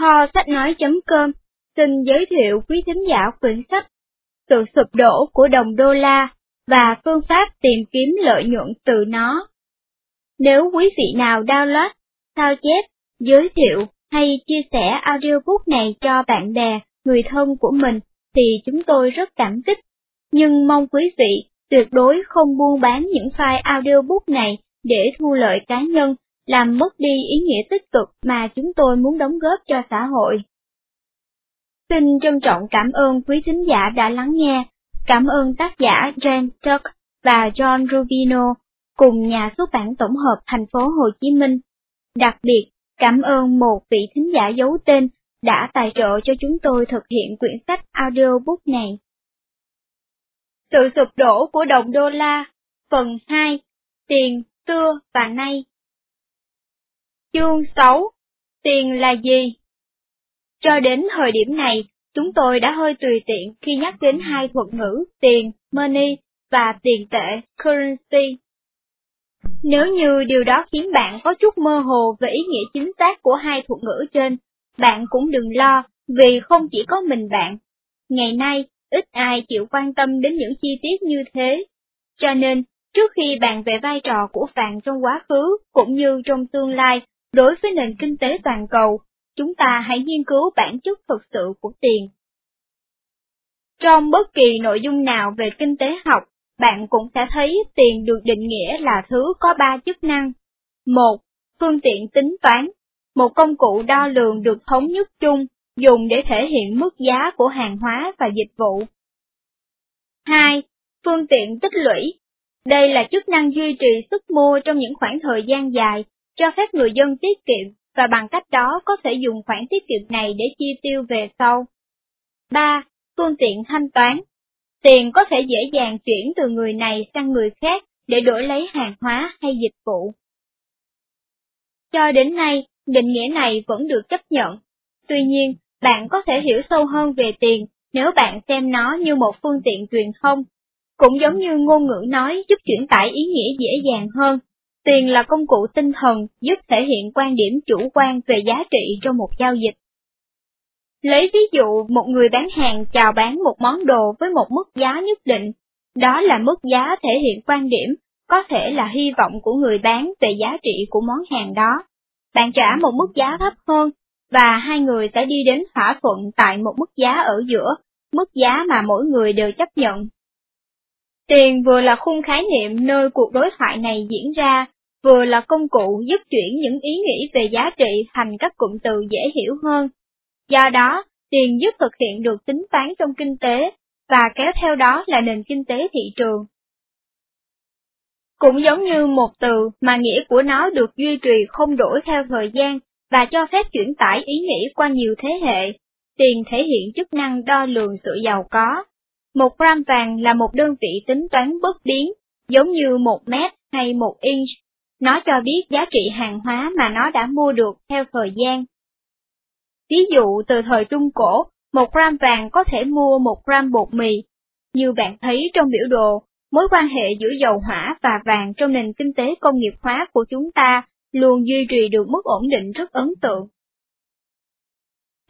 Kho sách nói.com xin giới thiệu quý thính giả quyển sách Sự sụp đổ của đồng đô la và phương pháp tìm kiếm lợi nhuận từ nó. Nếu quý vị nào download, sao chép, giới thiệu hay chia sẻ audiobook này cho bạn bè, người thân của mình thì chúng tôi rất cảm kích. Nhưng mong quý vị tuyệt đối không buôn bán những file audiobook này để thu lợi cá nhân, làm mất đi ý nghĩa tích cực mà chúng tôi muốn đóng góp cho xã hội. Xin trân trọng cảm ơn quý thính giả đã lắng nghe, cảm ơn tác giả James Tuck và John Rubino cùng nhà xuất bản tổng hợp thành phố Hồ Chí Minh. Đặc biệt, cảm ơn một vị thính giả giấu tên đã tài trợ cho chúng tôi thực hiện quyển sách audiobook này. Sự sụp đổ của đồng đô la, phần 2, tiền, xưa và nay. Chương 6, tiền là gì? Cho đến thời điểm này, chúng tôi đã hơi tùy tiện khi nhắc đến hai thuật ngữ tiền, money và tiền tệ, currency. Nếu như điều đó khiến bạn có chút mơ hồ về ý nghĩa chính xác của hai thuật ngữ trên, bạn cũng đừng lo, vì không chỉ có mình bạn. Ngày nay, ít ai chịu quan tâm đến những chi tiết như thế. Cho nên, trước khi bàn về vai trò của vàng trong quá khứ cũng như trong tương lai đối với nền kinh tế toàn cầu, chúng ta hãy nghiên cứu bản chất thực sự của tiền. Trong bất kỳ nội dung nào về kinh tế học, bạn cũng sẽ thấy tiền được định nghĩa là thứ có ba chức năng. Một, phương tiện tính toán, một công cụ đo lường được thống nhất chung, dùng để thể hiện mức giá của hàng hóa và dịch vụ. 2. Phương tiện tích lũy. Đây là chức năng duy trì sức mua trong những khoảng thời gian dài, cho phép người dân tiết kiệm và bằng cách đó có thể dùng khoản tiết kiệm này để chi tiêu về sau. 3. Phương tiện thanh toán. Tiền có thể dễ dàng chuyển từ người này sang người khác để đổi lấy hàng hóa hay dịch vụ. Cho đến nay, định nghĩa này vẫn được chấp nhận. Tuy nhiên, bạn có thể hiểu sâu hơn về tiền nếu bạn xem nó như một phương tiện truyền thông. Cũng giống như ngôn ngữ nói giúp chuyển tải ý nghĩa dễ dàng hơn, tiền là công cụ tinh thần giúp thể hiện quan điểm chủ quan về giá trị trong một giao dịch. Lấy ví dụ một người bán hàng chào bán một món đồ với một mức giá nhất định, đó là mức giá thể hiện quan điểm, có thể là hy vọng của người bán về giá trị của món hàng đó. Bạn trả một mức giá thấp hơn, và hai người sẽ đi đến thỏa thuận tại một mức giá ở giữa, mức giá mà mỗi người đều chấp nhận. Tiền vừa là khung khái niệm nơi cuộc đối thoại này diễn ra, vừa là công cụ giúp chuyển những ý nghĩ về giá trị thành các cụm từ dễ hiểu hơn. Do đó, tiền giúp thực hiện được tính toán trong kinh tế, và kéo theo đó là nền kinh tế thị trường. Cũng giống như một từ mà nghĩa của nó được duy trì không đổi theo thời gian và cho phép chuyển tải ý nghĩ qua nhiều thế hệ, tiền thể hiện chức năng đo lường sự giàu có. Một gram vàng là một đơn vị tính toán bất biến, giống như một mét hay một inch nó cho biết giá trị hàng hóa mà nó đã mua được theo thời gian. Ví dụ từ thời Trung Cổ, một gram vàng có thể mua một gram bột mì. Như bạn thấy trong biểu đồ, mối quan hệ giữa dầu hỏa và vàng trong nền kinh tế công nghiệp hóa của chúng ta luôn duy trì được mức ổn định rất ấn tượng.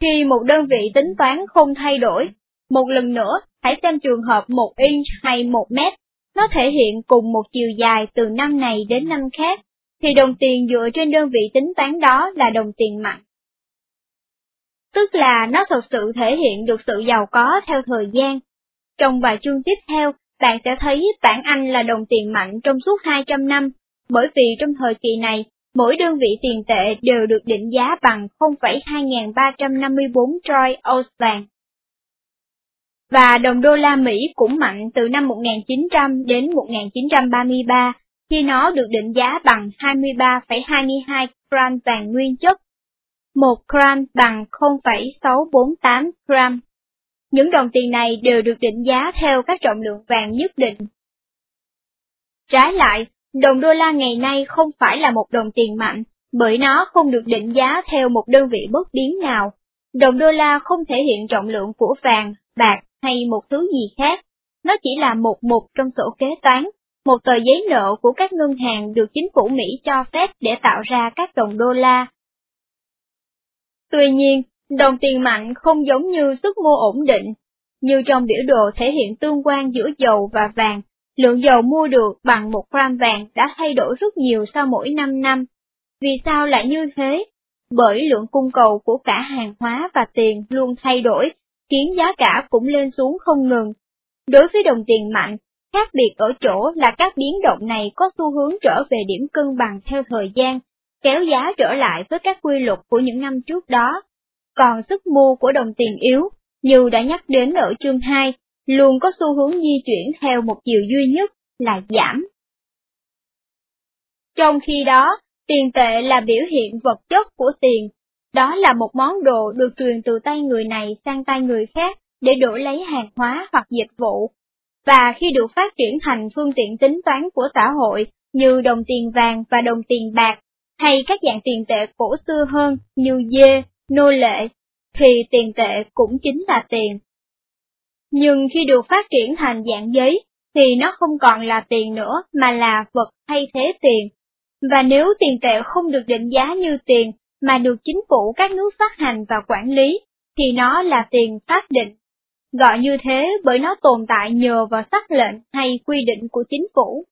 Khi một đơn vị tính toán không thay đổi, một lần nữa, hãy xem trường hợp một inch hay một mét nó thể hiện cùng một chiều dài từ năm này đến năm khác, thì đồng tiền dựa trên đơn vị tính toán đó là đồng tiền mặt, Tức là nó thực sự thể hiện được sự giàu có theo thời gian. Trong vài chương tiếp theo, bạn sẽ thấy bảng Anh là đồng tiền mạnh trong suốt 200 năm, bởi vì trong thời kỳ này, mỗi đơn vị tiền tệ đều được định giá bằng 0,2354 troy ounce vàng và đồng đô la Mỹ cũng mạnh từ năm 1900 đến 1933 khi nó được định giá bằng 23,22 gram vàng nguyên chất. 1 gram bằng 0,648 gram. Những đồng tiền này đều được định giá theo các trọng lượng vàng nhất định. Trái lại, đồng đô la ngày nay không phải là một đồng tiền mạnh, bởi nó không được định giá theo một đơn vị bất biến nào. Đồng đô la không thể hiện trọng lượng của vàng, bạc hay một thứ gì khác, nó chỉ là một mục trong sổ kế toán, một tờ giấy nợ của các ngân hàng được chính phủ Mỹ cho phép để tạo ra các đồng đô la. Tuy nhiên, Đồng tiền mạnh không giống như sức mua ổn định, như trong biểu đồ thể hiện tương quan giữa dầu và vàng, lượng dầu mua được bằng một gram vàng đã thay đổi rất nhiều sau mỗi 5 năm. Vì sao lại như thế? Bởi lượng cung cầu của cả hàng hóa và tiền luôn thay đổi, khiến giá cả cũng lên xuống không ngừng. Đối với đồng tiền mạnh, khác biệt ở chỗ là các biến động này có xu hướng trở về điểm cân bằng theo thời gian, kéo giá trở lại với các quy luật của những năm trước đó. Còn sức mua của đồng tiền yếu, như đã nhắc đến ở chương 2, luôn có xu hướng di chuyển theo một chiều duy nhất là giảm. Trong khi đó, tiền tệ là biểu hiện vật chất của tiền, đó là một món đồ được truyền từ tay người này sang tay người khác để đổi lấy hàng hóa hoặc dịch vụ, và khi được phát triển thành phương tiện tính toán của xã hội như đồng tiền vàng và đồng tiền bạc, hay các dạng tiền tệ cổ xưa hơn như dê, nô lệ, thì tiền tệ cũng chính là tiền. Nhưng khi được phát triển thành dạng giấy, thì nó không còn là tiền nữa mà là vật thay thế tiền. Và nếu tiền tệ không được định giá như tiền mà được chính phủ các nước phát hành và quản lý, thì nó là tiền pháp định. Gọi như thế bởi nó tồn tại nhờ vào sắc lệnh hay quy định của chính phủ.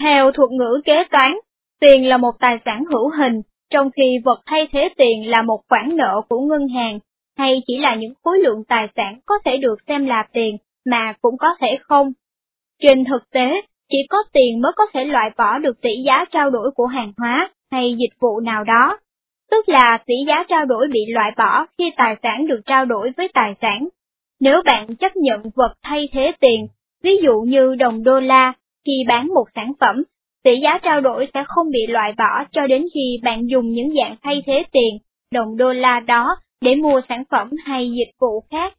Theo thuật ngữ kế toán, tiền là một tài sản hữu hình, trong khi vật thay thế tiền là một khoản nợ của ngân hàng, hay chỉ là những khối lượng tài sản có thể được xem là tiền, mà cũng có thể không. Trên thực tế, chỉ có tiền mới có thể loại bỏ được tỷ giá trao đổi của hàng hóa hay dịch vụ nào đó, tức là tỷ giá trao đổi bị loại bỏ khi tài sản được trao đổi với tài sản. Nếu bạn chấp nhận vật thay thế tiền, ví dụ như đồng đô la, khi bán một sản phẩm, tỷ giá trao đổi sẽ không bị loại bỏ cho đến khi bạn dùng những dạng thay thế tiền, đồng đô la đó để mua sản phẩm hay dịch vụ khác.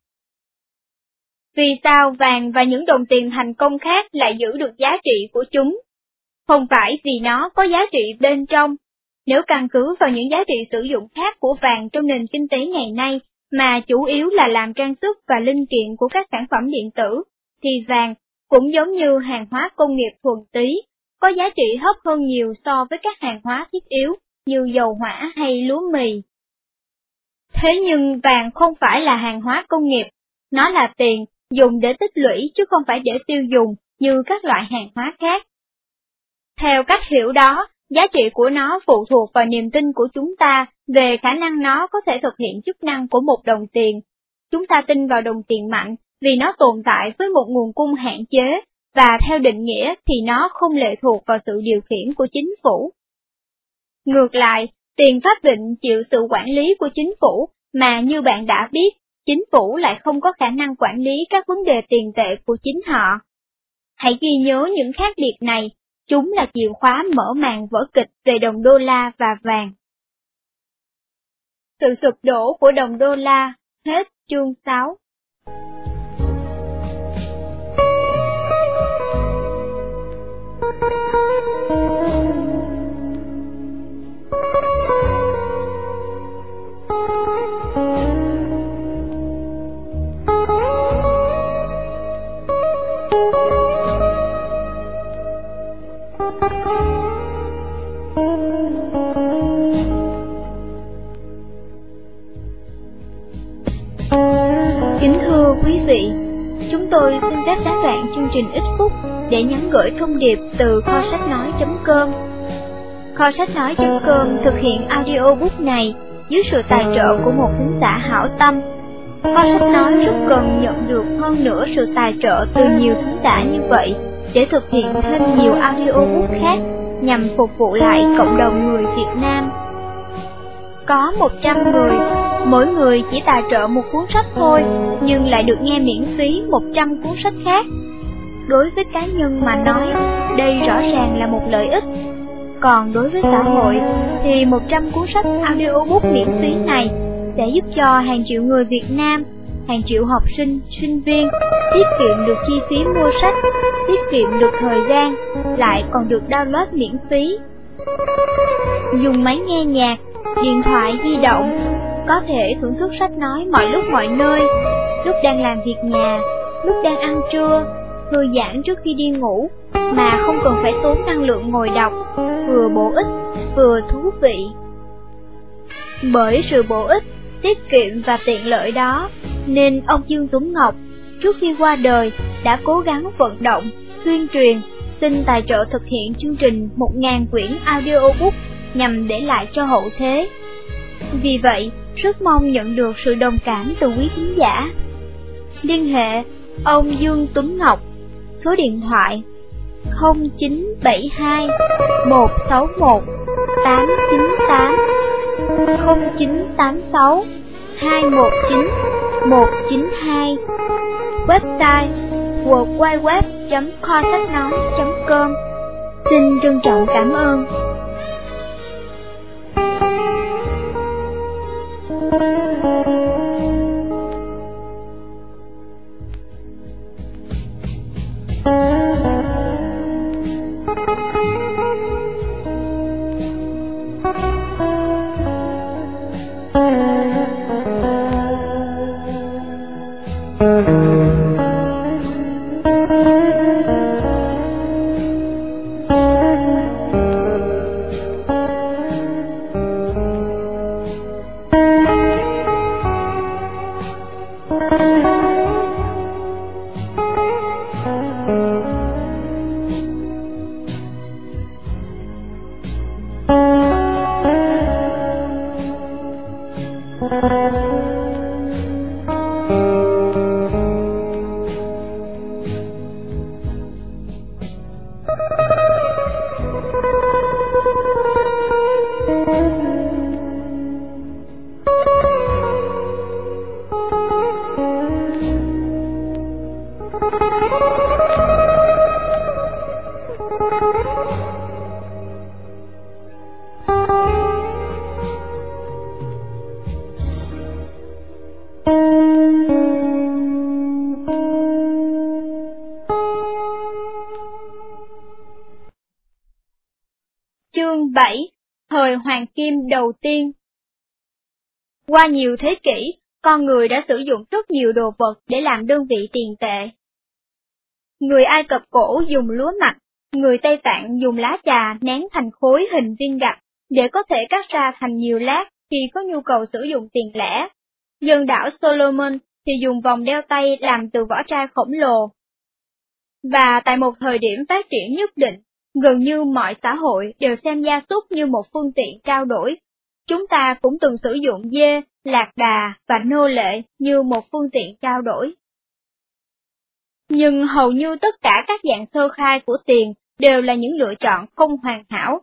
Vì sao vàng và những đồng tiền thành công khác lại giữ được giá trị của chúng? Không phải vì nó có giá trị bên trong. Nếu căn cứ vào những giá trị sử dụng khác của vàng trong nền kinh tế ngày nay, mà chủ yếu là làm trang sức và linh kiện của các sản phẩm điện tử, thì vàng cũng giống như hàng hóa công nghiệp thuần túy, có giá trị thấp hơn nhiều so với các hàng hóa thiết yếu như dầu hỏa hay lúa mì. Thế nhưng vàng không phải là hàng hóa công nghiệp, nó là tiền dùng để tích lũy chứ không phải để tiêu dùng như các loại hàng hóa khác. Theo cách hiểu đó, giá trị của nó phụ thuộc vào niềm tin của chúng ta về khả năng nó có thể thực hiện chức năng của một đồng tiền. Chúng ta tin vào đồng tiền mạnh vì nó tồn tại với một nguồn cung hạn chế, và theo định nghĩa thì nó không lệ thuộc vào sự điều khiển của chính phủ. Ngược lại, tiền pháp định chịu sự quản lý của chính phủ, mà như bạn đã biết, chính phủ lại không có khả năng quản lý các vấn đề tiền tệ của chính họ. Hãy ghi nhớ những khác biệt này, chúng là chìa khóa mở màn vở kịch về đồng đô la và vàng. Sự sụp đổ của đồng đô la, hết chương 6 vị, chúng tôi xin phép gián đoạn chương trình ít phút để nhắn gửi thông điệp từ kho sách nói.com. Kho sách nói.com thực hiện audiobook này dưới sự tài trợ của một khán giả hảo tâm. Kho sách nói rất cần nhận được hơn nữa sự tài trợ từ nhiều khán giả như vậy để thực hiện thêm nhiều audiobook khác nhằm phục vụ lại cộng đồng người Việt Nam. Có 100 người, mỗi người chỉ tài trợ một cuốn sách thôi, nhưng lại được nghe miễn phí 100 cuốn sách khác. Đối với cá nhân mà nói, đây rõ ràng là một lợi ích. Còn đối với xã hội, thì 100 cuốn sách audiobook miễn phí này sẽ giúp cho hàng triệu người Việt Nam, hàng triệu học sinh, sinh viên tiết kiệm được chi phí mua sách, tiết kiệm được thời gian, lại còn được download miễn phí. Dùng máy nghe nhạc, điện thoại di động, có thể thưởng thức sách nói mọi lúc mọi nơi, lúc đang làm việc nhà, lúc đang ăn trưa, thư giãn trước khi đi ngủ, mà không cần phải tốn năng lượng ngồi đọc, vừa bổ ích, vừa thú vị. Bởi sự bổ ích tiết kiệm và tiện lợi đó, nên ông Dương Tuấn Ngọc, trước khi qua đời, đã cố gắng vận động, tuyên truyền, xin tài trợ thực hiện chương trình 1.000 quyển audiobook nhằm để lại cho hậu thế. Vì vậy, rất mong nhận được sự đồng cảm từ quý khán giả. Liên hệ ông Dương Tuấn Ngọc, số điện thoại 0972 161 898 0986 219 192 Website www.contactnói.com Xin trân trọng cảm ơn. 7 Thời Hoàng Kim đầu tiên Qua nhiều thế kỷ, con người đã sử dụng rất nhiều đồ vật để làm đơn vị tiền tệ. Người Ai Cập cổ dùng lúa mạch, người Tây Tạng dùng lá trà nén thành khối hình viên gạch để có thể cắt ra thành nhiều lát khi có nhu cầu sử dụng tiền lẻ. Dân đảo Solomon thì dùng vòng đeo tay làm từ vỏ chai khổng lồ. Và tại một thời điểm phát triển nhất định, gần như mọi xã hội đều xem gia súc như một phương tiện trao đổi. Chúng ta cũng từng sử dụng dê, lạc đà và nô lệ như một phương tiện trao đổi. Nhưng hầu như tất cả các dạng sơ khai của tiền đều là những lựa chọn không hoàn hảo.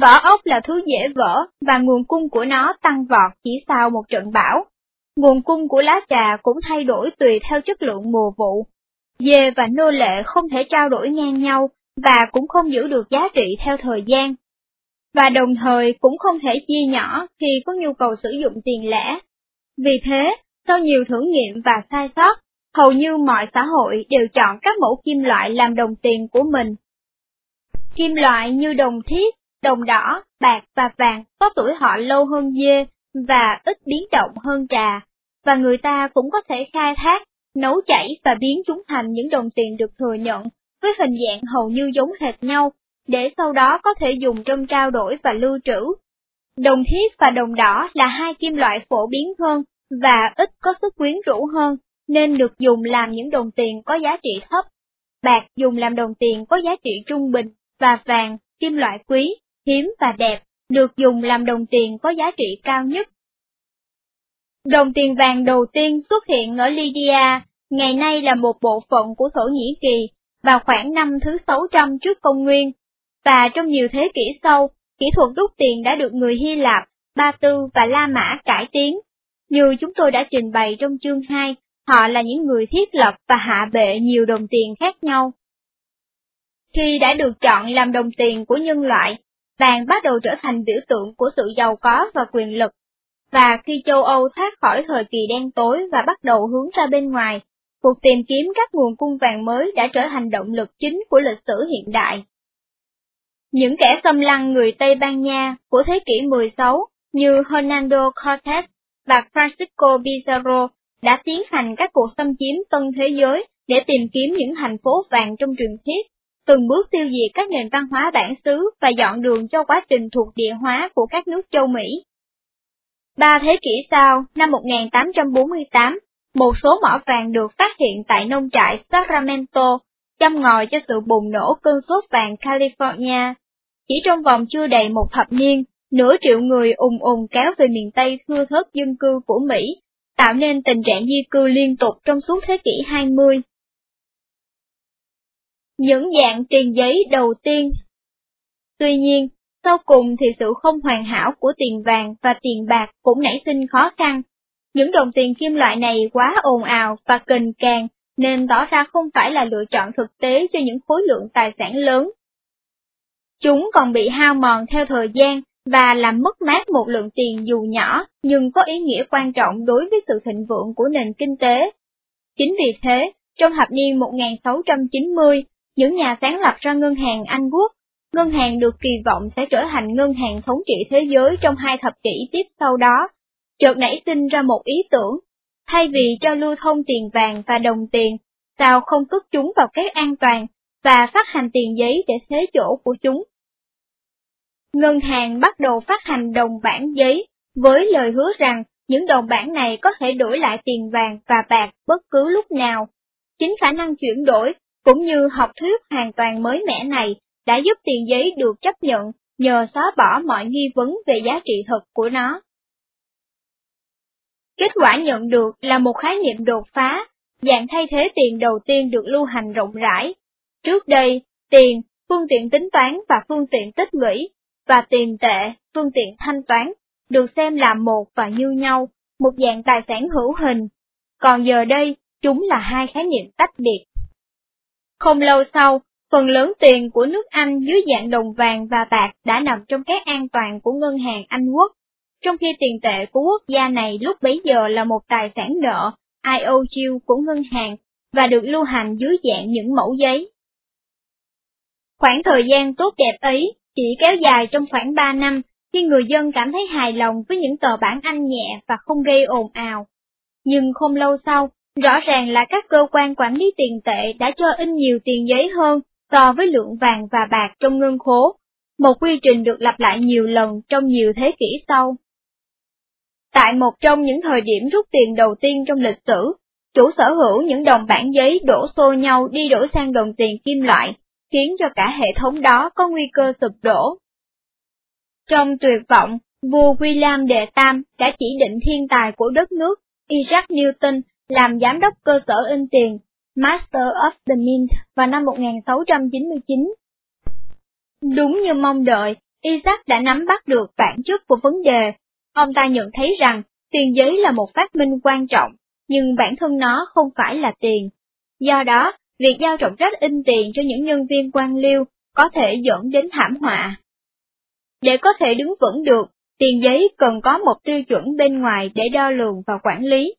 Vỏ ốc là thứ dễ vỡ và nguồn cung của nó tăng vọt chỉ sau một trận bão. Nguồn cung của lá trà cũng thay đổi tùy theo chất lượng mùa vụ. Dê và nô lệ không thể trao đổi ngang nhau và cũng không giữ được giá trị theo thời gian. Và đồng thời cũng không thể chia nhỏ khi có nhu cầu sử dụng tiền lẻ. Vì thế, sau nhiều thử nghiệm và sai sót, hầu như mọi xã hội đều chọn các mẫu kim loại làm đồng tiền của mình. Kim loại như đồng thiết, đồng đỏ, bạc và vàng có tuổi họ lâu hơn dê và ít biến động hơn trà, và người ta cũng có thể khai thác, nấu chảy và biến chúng thành những đồng tiền được thừa nhận với hình dạng hầu như giống hệt nhau, để sau đó có thể dùng trong trao đổi và lưu trữ. Đồng thiết và đồng đỏ là hai kim loại phổ biến hơn và ít có sức quyến rũ hơn, nên được dùng làm những đồng tiền có giá trị thấp. Bạc dùng làm đồng tiền có giá trị trung bình, và vàng, kim loại quý, hiếm và đẹp, được dùng làm đồng tiền có giá trị cao nhất. Đồng tiền vàng đầu tiên xuất hiện ở Lydia, ngày nay là một bộ phận của Thổ Nhĩ Kỳ vào khoảng năm thứ 600 trước công nguyên, và trong nhiều thế kỷ sau, kỹ thuật đúc tiền đã được người Hy Lạp, Ba Tư và La Mã cải tiến. Như chúng tôi đã trình bày trong chương 2, họ là những người thiết lập và hạ bệ nhiều đồng tiền khác nhau. Khi đã được chọn làm đồng tiền của nhân loại, vàng bắt đầu trở thành biểu tượng của sự giàu có và quyền lực. Và khi châu Âu thoát khỏi thời kỳ đen tối và bắt đầu hướng ra bên ngoài, cuộc tìm kiếm các nguồn cung vàng mới đã trở thành động lực chính của lịch sử hiện đại. Những kẻ xâm lăng người Tây Ban Nha của thế kỷ 16 như Hernando Cortés và Francisco Pizarro đã tiến hành các cuộc xâm chiếm tân thế giới để tìm kiếm những thành phố vàng trong truyền thuyết, từng bước tiêu diệt các nền văn hóa bản xứ và dọn đường cho quá trình thuộc địa hóa của các nước châu Mỹ. Ba thế kỷ sau, năm 1848, một số mỏ vàng được phát hiện tại nông trại Sacramento, chăm ngòi cho sự bùng nổ cơn sốt vàng California. Chỉ trong vòng chưa đầy một thập niên, nửa triệu người ùng ùng kéo về miền Tây thưa thớt dân cư của Mỹ, tạo nên tình trạng di cư liên tục trong suốt thế kỷ 20. Những dạng tiền giấy đầu tiên Tuy nhiên, sau cùng thì sự không hoàn hảo của tiền vàng và tiền bạc cũng nảy sinh khó khăn. Những đồng tiền kim loại này quá ồn ào và kình càng, nên tỏ ra không phải là lựa chọn thực tế cho những khối lượng tài sản lớn. Chúng còn bị hao mòn theo thời gian và làm mất mát một lượng tiền dù nhỏ nhưng có ý nghĩa quan trọng đối với sự thịnh vượng của nền kinh tế. Chính vì thế, trong thập niên 1690, những nhà sáng lập ra ngân hàng Anh Quốc, ngân hàng được kỳ vọng sẽ trở thành ngân hàng thống trị thế giới trong hai thập kỷ tiếp sau đó, chợt nảy sinh ra một ý tưởng, thay vì cho lưu thông tiền vàng và đồng tiền, sao không cất chúng vào cái an toàn và phát hành tiền giấy để thế chỗ của chúng. Ngân hàng bắt đầu phát hành đồng bản giấy, với lời hứa rằng những đồng bản này có thể đổi lại tiền vàng và bạc bất cứ lúc nào. Chính khả năng chuyển đổi, cũng như học thuyết hoàn toàn mới mẻ này, đã giúp tiền giấy được chấp nhận nhờ xóa bỏ mọi nghi vấn về giá trị thực của nó. Kết quả nhận được là một khái niệm đột phá, dạng thay thế tiền đầu tiên được lưu hành rộng rãi. Trước đây, tiền, phương tiện tính toán và phương tiện tích lũy và tiền tệ, phương tiện thanh toán, được xem là một và như nhau, một dạng tài sản hữu hình, còn giờ đây, chúng là hai khái niệm tách biệt. Không lâu sau, phần lớn tiền của nước Anh dưới dạng đồng vàng và bạc đã nằm trong các an toàn của ngân hàng Anh Quốc, trong khi tiền tệ của quốc gia này lúc bấy giờ là một tài sản nợ, IOU của ngân hàng, và được lưu hành dưới dạng những mẫu giấy. Khoảng thời gian tốt đẹp ấy chỉ kéo dài trong khoảng 3 năm, khi người dân cảm thấy hài lòng với những tờ bản Anh nhẹ và không gây ồn ào. Nhưng không lâu sau, rõ ràng là các cơ quan quản lý tiền tệ đã cho in nhiều tiền giấy hơn so với lượng vàng và bạc trong ngân khố, một quy trình được lặp lại nhiều lần trong nhiều thế kỷ sau. Tại một trong những thời điểm rút tiền đầu tiên trong lịch sử, chủ sở hữu những đồng bản giấy đổ xô nhau đi đổi sang đồng tiền kim loại, khiến cho cả hệ thống đó có nguy cơ sụp đổ. Trong tuyệt vọng, vua William đệ Tam đã chỉ định thiên tài của đất nước, Isaac Newton, làm giám đốc cơ sở in tiền, Master of the Mint vào năm 1699. Đúng như mong đợi, Isaac đã nắm bắt được bản chất của vấn đề. Ông ta nhận thấy rằng tiền giấy là một phát minh quan trọng, nhưng bản thân nó không phải là tiền. Do đó, việc giao trọng trách in tiền cho những nhân viên quan liêu có thể dẫn đến thảm họa. Để có thể đứng vững được, tiền giấy cần có một tiêu chuẩn bên ngoài để đo lường và quản lý.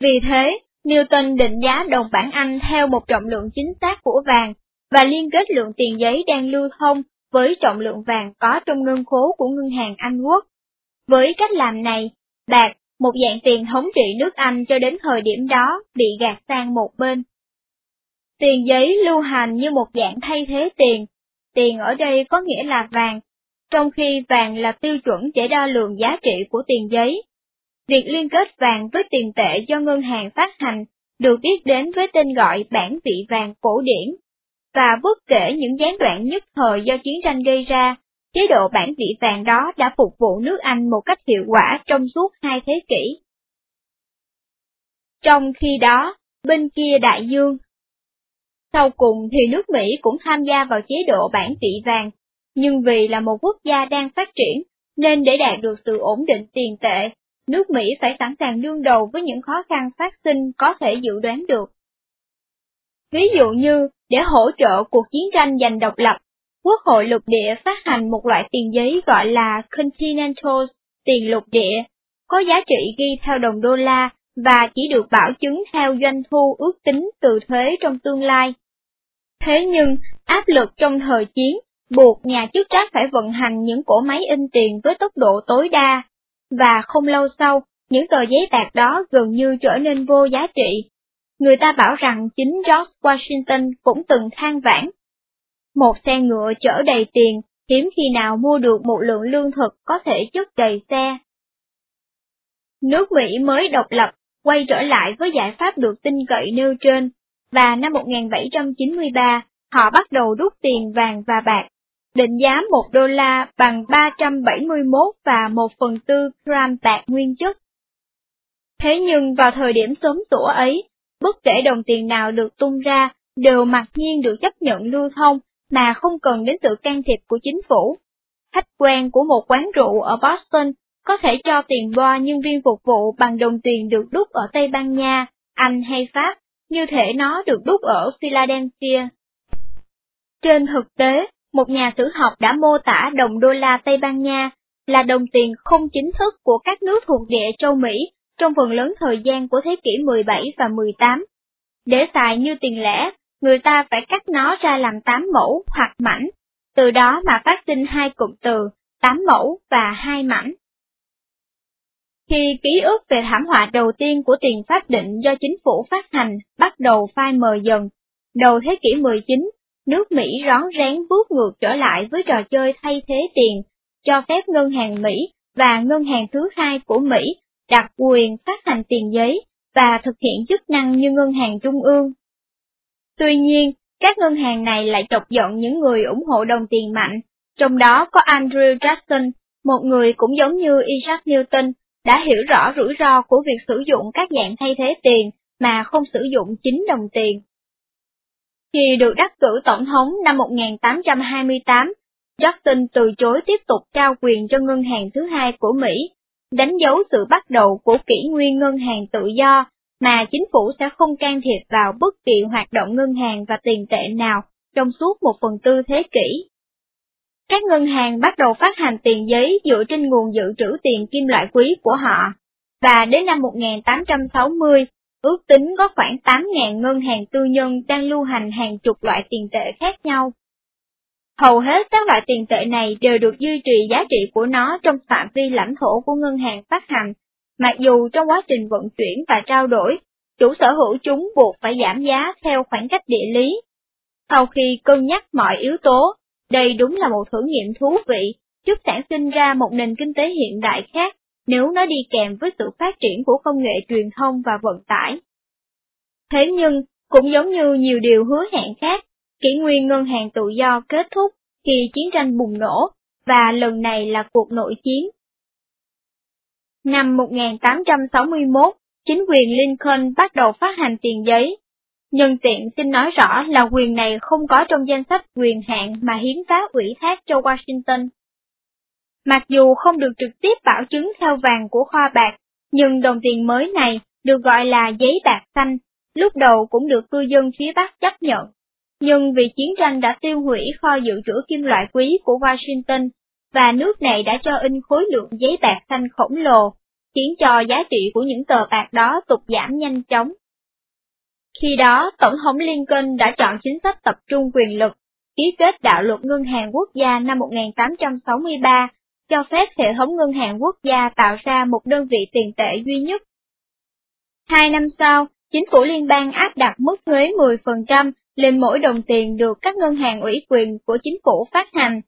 Vì thế, Newton định giá đồng bảng Anh theo một trọng lượng chính xác của vàng, và liên kết lượng tiền giấy đang lưu thông với trọng lượng vàng có trong ngân khố của ngân hàng Anh Quốc. Với cách làm này, bạc, một dạng tiền thống trị nước Anh cho đến thời điểm đó, bị gạt sang một bên. Tiền giấy lưu hành như một dạng thay thế tiền, tiền ở đây có nghĩa là vàng, trong khi vàng là tiêu chuẩn để đo lường giá trị của tiền giấy. Việc liên kết vàng với tiền tệ do ngân hàng phát hành được biết đến với tên gọi bản vị vàng cổ điển. Và bất kể những gián đoạn nhất thời do chiến tranh gây ra, chế độ bản vị vàng đó đã phục vụ nước Anh một cách hiệu quả trong suốt hai thế kỷ. Trong khi đó, bên kia đại dương, sau cùng thì nước Mỹ cũng tham gia vào chế độ bản vị vàng, nhưng vì là một quốc gia đang phát triển, nên để đạt được sự ổn định tiền tệ, nước Mỹ phải sẵn sàng đương đầu với những khó khăn phát sinh có thể dự đoán được. Ví dụ như, để hỗ trợ cuộc chiến tranh giành độc lập, Quốc hội lục địa phát hành một loại tiền giấy gọi là Continental tiền lục địa, có giá trị ghi theo đồng đô la và chỉ được bảo chứng theo doanh thu ước tính từ thuế trong tương lai. Thế nhưng, áp lực trong thời chiến buộc nhà chức trách phải vận hành những cỗ máy in tiền với tốc độ tối đa, và không lâu sau, những tờ giấy bạc đó gần như trở nên vô giá trị. Người ta bảo rằng chính George Washington cũng từng than vãn. Một xe ngựa chở đầy tiền, hiếm khi nào mua được một lượng lương thực có thể chất đầy xe. nước Mỹ mới độc lập, quay trở lại với giải pháp được tin cậy nêu trên, và năm 1793, họ bắt đầu đúc tiền vàng và bạc, định giá 1 đô la bằng 371 và 1 phần tư gram bạc nguyên chất. Thế nhưng vào thời điểm sớm sủa ấy, bất kể đồng tiền nào được tung ra, đều mặc nhiên được chấp nhận lưu thông mà không cần đến sự can thiệp của chính phủ. Khách quen của một quán rượu ở Boston có thể cho tiền boa nhân viên phục vụ bằng đồng tiền được đúc ở Tây Ban Nha, Anh hay Pháp, như thể nó được đúc ở Philadelphia. Trên thực tế, một nhà sử học đã mô tả đồng đô la Tây Ban Nha là đồng tiền không chính thức của các nước thuộc địa châu Mỹ trong phần lớn thời gian của thế kỷ 17 và 18. Để xài như tiền lẻ, người ta phải cắt nó ra làm 8 mẫu hoặc mảnh, từ đó mà phát sinh hai cụm từ, 8 mẫu và hai mảnh. Khi ký ức về thảm họa đầu tiên của tiền pháp định do chính phủ phát hành bắt đầu phai mờ dần, đầu thế kỷ 19, nước Mỹ rón rén bước ngược trở lại với trò chơi thay thế tiền, cho phép ngân hàng Mỹ và ngân hàng thứ hai của Mỹ đặt quyền phát hành tiền giấy và thực hiện chức năng như ngân hàng trung ương. Tuy nhiên, các ngân hàng này lại chọc giận những người ủng hộ đồng tiền mạnh, trong đó có Andrew Jackson, một người cũng giống như Isaac Newton, đã hiểu rõ rủi ro của việc sử dụng các dạng thay thế tiền mà không sử dụng chính đồng tiền. Khi được đắc cử tổng thống năm 1828, Jackson từ chối tiếp tục trao quyền cho ngân hàng thứ hai của Mỹ, đánh dấu sự bắt đầu của kỷ nguyên ngân hàng tự do, mà chính phủ sẽ không can thiệp vào bất kỳ hoạt động ngân hàng và tiền tệ nào trong suốt một phần tư thế kỷ. Các ngân hàng bắt đầu phát hành tiền giấy dựa trên nguồn dự trữ tiền kim loại quý của họ, và đến năm 1860, ước tính có khoảng 8.000 ngân hàng tư nhân đang lưu hành hàng chục loại tiền tệ khác nhau. Hầu hết các loại tiền tệ này đều được duy trì giá trị của nó trong phạm vi lãnh thổ của ngân hàng phát hành, mặc dù trong quá trình vận chuyển và trao đổi, chủ sở hữu chúng buộc phải giảm giá theo khoảng cách địa lý. Sau khi cân nhắc mọi yếu tố, đây đúng là một thử nghiệm thú vị, giúp sản sinh ra một nền kinh tế hiện đại khác, nếu nó đi kèm với sự phát triển của công nghệ truyền thông và vận tải. Thế nhưng, cũng giống như nhiều điều hứa hẹn khác, kỷ nguyên ngân hàng tự do kết thúc khi chiến tranh bùng nổ, và lần này là cuộc nội chiến. Năm 1861, chính quyền Lincoln bắt đầu phát hành tiền giấy, Nhân tiện xin nói rõ là quyền này không có trong danh sách quyền hạn mà hiến pháp ủy thác cho Washington. Mặc dù không được trực tiếp bảo chứng theo vàng của kho bạc, nhưng đồng tiền mới này được gọi là giấy bạc xanh, lúc đầu cũng được cư dân phía Bắc chấp nhận. Nhưng vì chiến tranh đã tiêu hủy kho dự trữ kim loại quý của Washington, và nước này đã cho in khối lượng giấy bạc xanh khổng lồ, khiến cho giá trị của những tờ bạc đó tụt giảm nhanh chóng. Khi đó, Tổng thống Lincoln đã chọn chính sách tập trung quyền lực, ký kết đạo luật ngân hàng quốc gia năm 1863, cho phép hệ thống ngân hàng quốc gia tạo ra một đơn vị tiền tệ duy nhất. Hai năm sau, chính phủ liên bang áp đặt mức thuế 10% lên mỗi đồng tiền được các ngân hàng ủy quyền của chính phủ phát hành.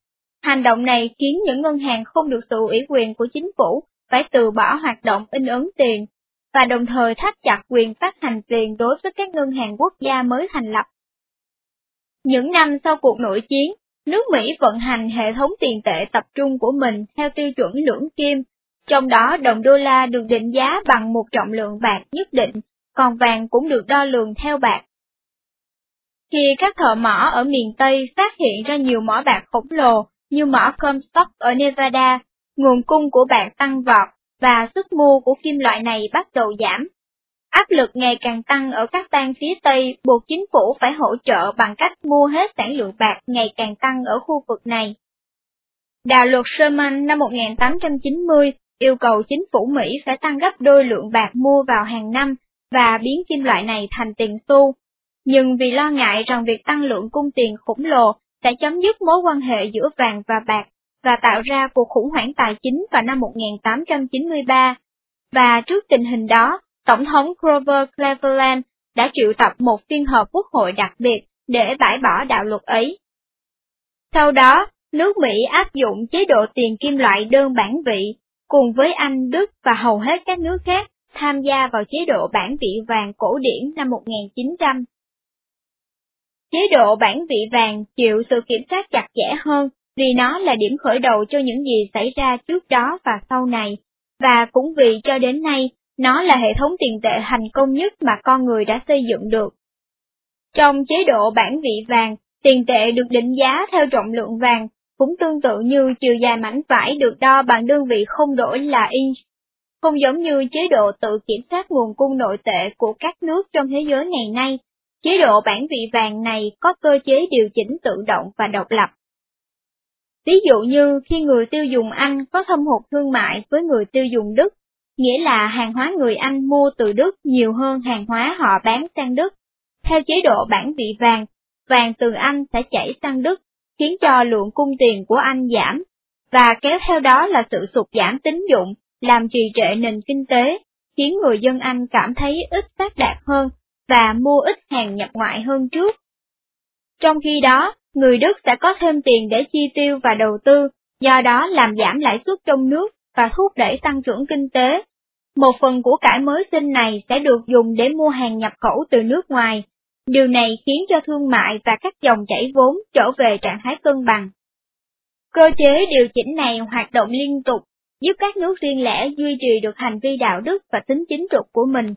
Hành động này khiến những ngân hàng không được sự ủy quyền của chính phủ phải từ bỏ hoạt động in ấn tiền, và đồng thời thắt chặt quyền phát hành tiền đối với các ngân hàng quốc gia mới thành lập. Những năm sau cuộc nội chiến, nước Mỹ vận hành hệ thống tiền tệ tập trung của mình theo tiêu chuẩn lưỡng kim, trong đó đồng đô la được định giá bằng một trọng lượng bạc nhất định, còn vàng cũng được đo lường theo bạc. Khi các thợ mỏ ở miền Tây phát hiện ra nhiều mỏ bạc khổng lồ như mỏ Comstock ở Nevada, nguồn cung của bạc tăng vọt và sức mua của kim loại này bắt đầu giảm. Áp lực ngày càng tăng ở các bang phía Tây buộc chính phủ phải hỗ trợ bằng cách mua hết sản lượng bạc ngày càng tăng ở khu vực này. Đạo luật Sherman năm 1890 yêu cầu chính phủ Mỹ phải tăng gấp đôi lượng bạc mua vào hàng năm và biến kim loại này thành tiền xu. Nhưng vì lo ngại rằng việc tăng lượng cung tiền khổng lồ đã chấm dứt mối quan hệ giữa vàng và bạc, và tạo ra cuộc khủng hoảng tài chính vào năm 1893, và trước tình hình đó, Tổng thống Grover Cleveland đã triệu tập một phiên họp quốc hội đặc biệt để bãi bỏ đạo luật ấy. Sau đó, nước Mỹ áp dụng chế độ tiền kim loại đơn bản vị, cùng với Anh, Đức và hầu hết các nước khác tham gia vào chế độ bản vị vàng cổ điển năm 1900. Chế độ bản vị vàng chịu sự kiểm soát chặt chẽ hơn vì nó là điểm khởi đầu cho những gì xảy ra trước đó và sau này, và cũng vì cho đến nay, nó là hệ thống tiền tệ thành công nhất mà con người đã xây dựng được. Trong chế độ bản vị vàng, tiền tệ được định giá theo trọng lượng vàng, cũng tương tự như chiều dài mảnh vải được đo bằng đơn vị không đổi là inch. Không giống như chế độ tự kiểm soát nguồn cung nội tệ của các nước trong thế giới ngày nay, chế độ bản vị vàng này có cơ chế điều chỉnh tự động và độc lập. Ví dụ như khi người tiêu dùng Anh có thâm hụt thương mại với người tiêu dùng Đức, nghĩa là hàng hóa người Anh mua từ Đức nhiều hơn hàng hóa họ bán sang Đức. Theo chế độ bản vị vàng, vàng từ Anh sẽ chảy sang Đức, khiến cho lượng cung tiền của Anh giảm, và kéo theo đó là sự sụt giảm tín dụng, làm trì trệ nền kinh tế, khiến người dân Anh cảm thấy ít phát đạt hơn và mua ít hàng nhập ngoại hơn trước. Trong khi đó, người Đức sẽ có thêm tiền để chi tiêu và đầu tư, do đó làm giảm lãi suất trong nước và thúc đẩy tăng trưởng kinh tế. Một phần của cải mới sinh này sẽ được dùng để mua hàng nhập khẩu từ nước ngoài. Điều này khiến cho thương mại và các dòng chảy vốn trở về trạng thái cân bằng. Cơ chế điều chỉnh này hoạt động liên tục, giúp các nước riêng lẻ duy trì được hành vi đạo đức và tính chính trực của mình.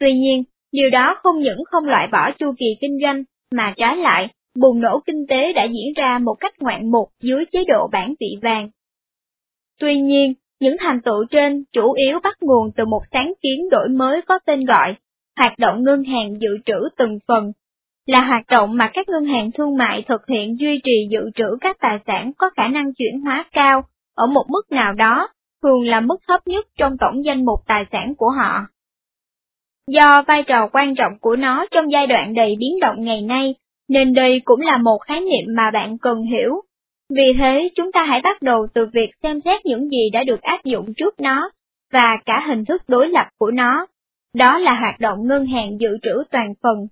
Tuy nhiên, điều đó không những không loại bỏ chu kỳ kinh doanh, mà trái lại, bùng nổ kinh tế đã diễn ra một cách ngoạn mục dưới chế độ bản vị vàng. Tuy nhiên, những thành tựu trên chủ yếu bắt nguồn từ một sáng kiến đổi mới có tên gọi hoạt động ngân hàng dự trữ từng phần, là hoạt động mà các ngân hàng thương mại thực hiện duy trì dự trữ các tài sản có khả năng chuyển hóa cao ở một mức nào đó, thường là mức thấp nhất trong tổng danh mục tài sản của họ. Do vai trò quan trọng của nó trong giai đoạn đầy biến động ngày nay, nên đây cũng là một khái niệm mà bạn cần hiểu. Vì thế, chúng ta hãy bắt đầu từ việc xem xét những gì đã được áp dụng trước nó, và cả hình thức đối lập của nó. Đó là hoạt động ngân hàng dự trữ toàn phần.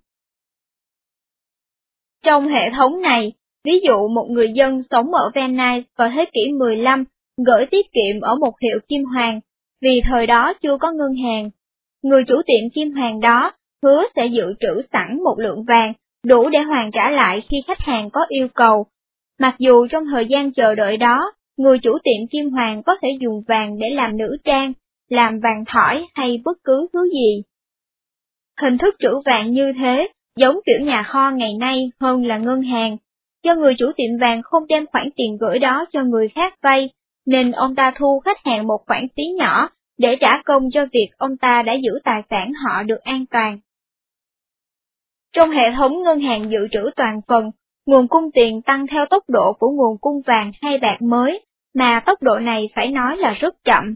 Trong hệ thống này, ví dụ một người dân sống ở Venice vào thế kỷ 15 gửi tiết kiệm ở một hiệu kim hoàng, vì thời đó chưa có ngân hàng. Người chủ tiệm kim hoàng đó hứa sẽ dự trữ sẵn một lượng vàng đủ để hoàn trả lại khi khách hàng có yêu cầu. Mặc dù trong thời gian chờ đợi đó, người chủ tiệm kim hoàng có thể dùng vàng để làm nữ trang, làm vàng thỏi hay bất cứ thứ gì. Hình thức trữ vàng như thế, giống kiểu nhà kho ngày nay hơn là ngân hàng, do người chủ tiệm vàng không đem khoản tiền gửi đó cho người khác vay, nên ông ta thu khách hàng một khoản phí nhỏ để trả công cho việc ông ta đã giữ tài sản họ được an toàn. Trong hệ thống ngân hàng dự trữ toàn phần, nguồn cung tiền tăng theo tốc độ của nguồn cung vàng hay bạc mới, mà tốc độ này phải nói là rất chậm.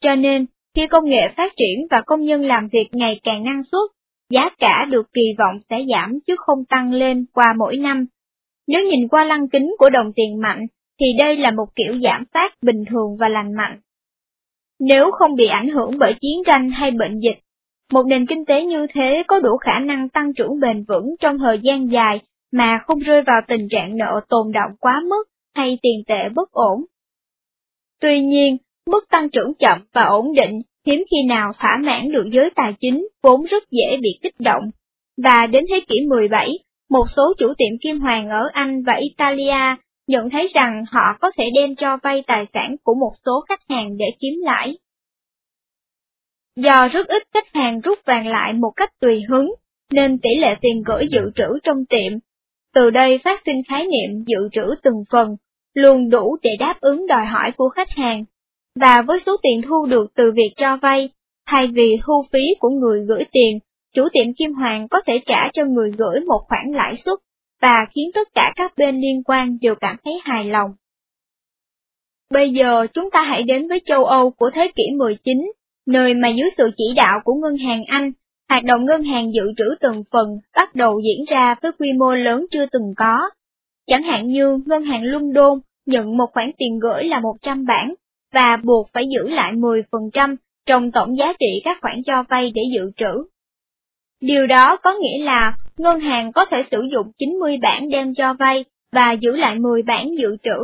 Cho nên, khi công nghệ phát triển và công nhân làm việc ngày càng năng suất, giá cả được kỳ vọng sẽ giảm chứ không tăng lên qua mỗi năm. Nếu nhìn qua lăng kính của đồng tiền mạnh, thì đây là một kiểu giảm phát bình thường và lành mạnh. Nếu không bị ảnh hưởng bởi chiến tranh hay bệnh dịch, một nền kinh tế như thế có đủ khả năng tăng trưởng bền vững trong thời gian dài mà không rơi vào tình trạng nợ tồn động quá mức hay tiền tệ bất ổn. Tuy nhiên, mức tăng trưởng chậm và ổn định hiếm khi nào thỏa mãn được giới tài chính vốn rất dễ bị kích động, và đến thế kỷ 17, một số chủ tiệm kim hoàng ở Anh và Italia nhận thấy rằng họ có thể đem cho vay tài sản của một số khách hàng để kiếm lãi. Do rất ít khách hàng rút vàng lại một cách tùy hứng, nên tỷ lệ tiền gửi dự trữ trong tiệm. Từ đây phát sinh khái niệm dự trữ từng phần, luôn đủ để đáp ứng đòi hỏi của khách hàng. Và với số tiền thu được từ việc cho vay, thay vì thu phí của người gửi tiền, chủ tiệm Kim Hoàng có thể trả cho người gửi một khoản lãi suất, và khiến tất cả các bên liên quan đều cảm thấy hài lòng. Bây giờ chúng ta hãy đến với châu Âu của thế kỷ 19, nơi mà dưới sự chỉ đạo của Ngân hàng Anh, hoạt động ngân hàng dự trữ từng phần bắt đầu diễn ra với quy mô lớn chưa từng có. Chẳng hạn như Ngân hàng London nhận một khoản tiền gửi là 100 bảng, và buộc phải giữ lại 10% trong tổng giá trị các khoản cho vay để dự trữ. Điều đó có nghĩa là ngân hàng có thể sử dụng 90 bản đem cho vay và giữ lại 10 bản dự trữ.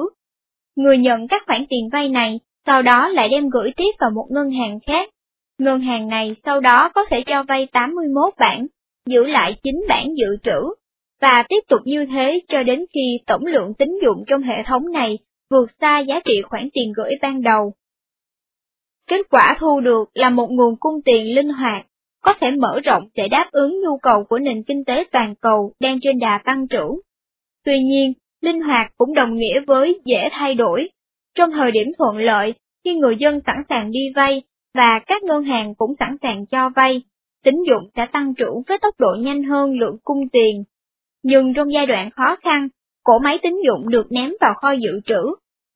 Người nhận các khoản tiền vay này sau đó lại đem gửi tiếp vào một ngân hàng khác. Ngân hàng này sau đó có thể cho vay 81 bản, giữ lại 9 bản dự trữ, và tiếp tục như thế cho đến khi tổng lượng tín dụng trong hệ thống này vượt xa giá trị khoản tiền gửi ban đầu. Kết quả thu được là một nguồn cung tiền linh hoạt, có thể mở rộng để đáp ứng nhu cầu của nền kinh tế toàn cầu đang trên đà tăng trưởng. Tuy nhiên, linh hoạt cũng đồng nghĩa với dễ thay đổi. Trong thời điểm thuận lợi, khi người dân sẵn sàng đi vay và các ngân hàng cũng sẵn sàng cho vay, tín dụng sẽ tăng trưởng với tốc độ nhanh hơn lượng cung tiền. Nhưng trong giai đoạn khó khăn, cổ máy tín dụng được ném vào kho dự trữ.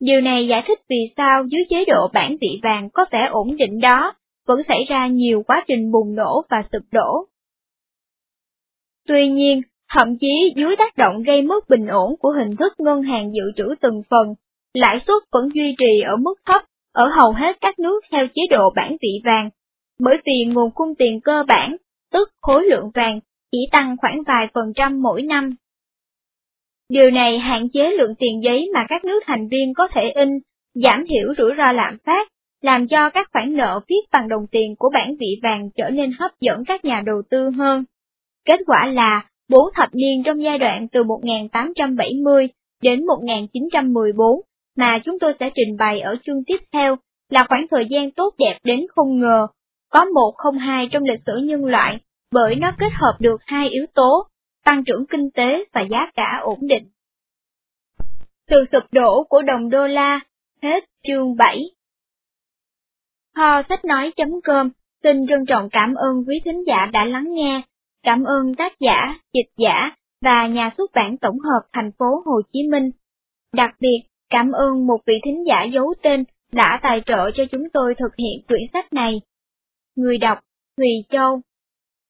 Điều này giải thích vì sao dưới chế độ bản vị vàng có vẻ ổn định đó, vẫn xảy ra nhiều quá trình bùng nổ và sụp đổ. Tuy nhiên, thậm chí dưới tác động gây mất bình ổn của hình thức ngân hàng dự trữ từng phần, lãi suất vẫn duy trì ở mức thấp ở hầu hết các nước theo chế độ bản vị vàng, bởi vì nguồn cung tiền cơ bản, tức khối lượng vàng, chỉ tăng khoảng vài phần trăm mỗi năm. Điều này hạn chế lượng tiền giấy mà các nước thành viên có thể in, giảm thiểu rủi ro lạm phát, làm cho các khoản nợ viết bằng đồng tiền của bản vị vàng trở nên hấp dẫn các nhà đầu tư hơn. Kết quả là, bốn thập niên trong giai đoạn từ 1870 đến 1914 mà chúng tôi sẽ trình bày ở chương tiếp theo là khoảng thời gian tốt đẹp đến không ngờ, có một không hai trong lịch sử nhân loại, bởi nó kết hợp được hai yếu tố, tăng trưởng kinh tế và giá cả ổn định. Từ sụp đổ của đồng đô la, hết chương 7. Kho sách nói.com xin trân trọng cảm ơn quý thính giả đã lắng nghe, cảm ơn tác giả, dịch giả và nhà xuất bản tổng hợp thành phố Hồ Chí Minh. Đặc biệt, cảm ơn một vị thính giả giấu tên đã tài trợ cho chúng tôi thực hiện quyển sách này. Người đọc Thùy Châu